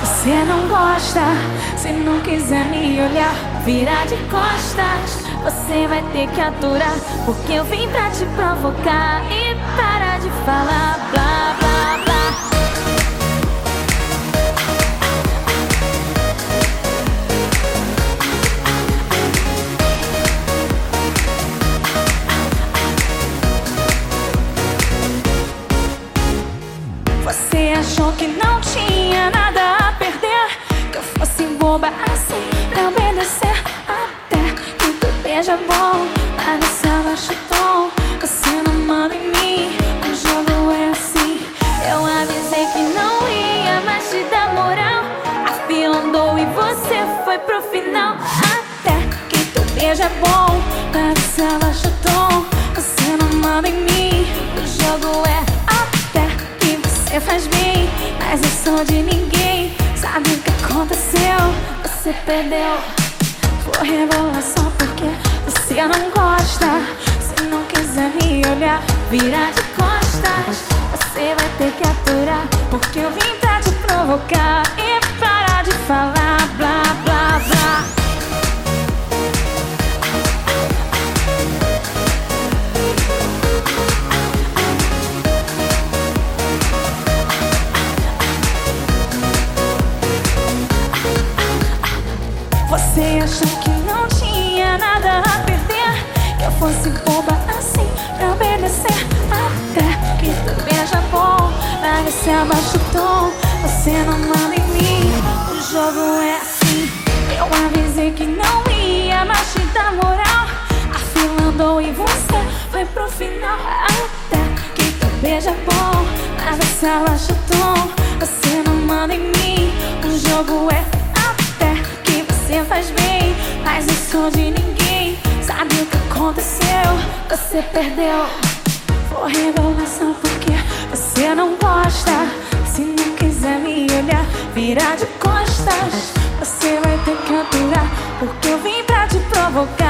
Você não gosta, se não quiser me olhar, virar de costas. Você vai ter que aturar, porque eu vim pra te provocar e parar de falar blá blá blá. Você achou que não beija bom, mas você abaixa o tom. Você não manda em mim, o jogo é assim. Eu avisei que não ia mais te dar moral. A fila andou e você foi pro final. Até que tu beija bom, mas você abaixa o tom. Você não manda em mim, o jogo é até que você faz bem, mas eu sou de ninguém. Sabe o que aconteceu? Você perdeu. Vou rebolar só porque virar de costas. Você vai ter que aturar, porque eu vim pra te provocar e parar de falar blá blá blá. Você achou que você abaixa o tom Você não manda em mim O jogo é assim Eu avisei que não ia mais te dar moral A fila andou e você foi pro final Até que tu beija bom Mas você abaixa o tom Você não manda em mim O jogo é até que você faz bem, mas eu sou de ninguém. Sabe o que aconteceu? Você perdeu. Vou revelar só porque virar de costas. Você vai ter que aturar, porque eu vim pra te provocar.